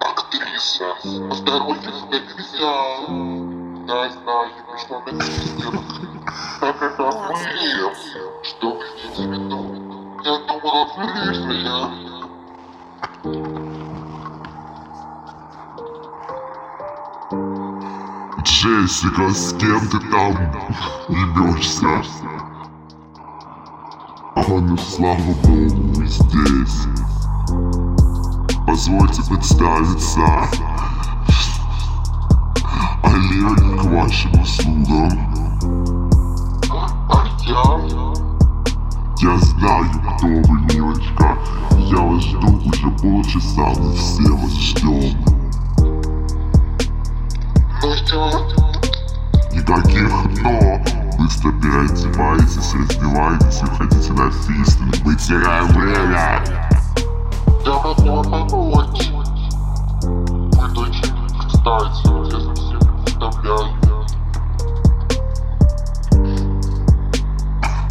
Актриса, себя нельзя. Да, знаю, что на стенах. Так это мы. Что вы имеете в виду? Я думала, вы рыжая. Джессика, с кем ты там ебешься? А ну слава богу, вы здесь. Позвольте представиться. Олег к вашим услугам. Я? Я знаю, кто вы, милочка. Я вас жду уже полчаса, мы все вас ждем. Никаких «но». Быстро переодевайтесь, раздевайтесь, выходите на фистинг. Мы теряем время. Я могу вам помочь. Вы очень кстати, я совсем не представляю.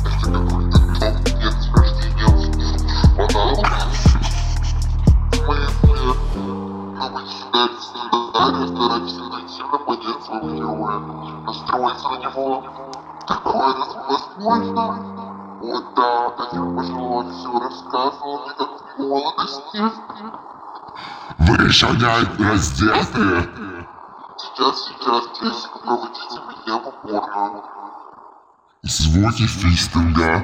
Это какой-то дом нет рождения Она... Мы... Ну вы считаете сценарий, старайтесь интенсивно поднять своего героя, настроиться на него. Такое возможно. Вот да, Олег пожилой все рассказывал мне как в молодости. Вы еще не раздеты? Сейчас, сейчас, Джессика, проводите меня в уборную. Звуки фистинга.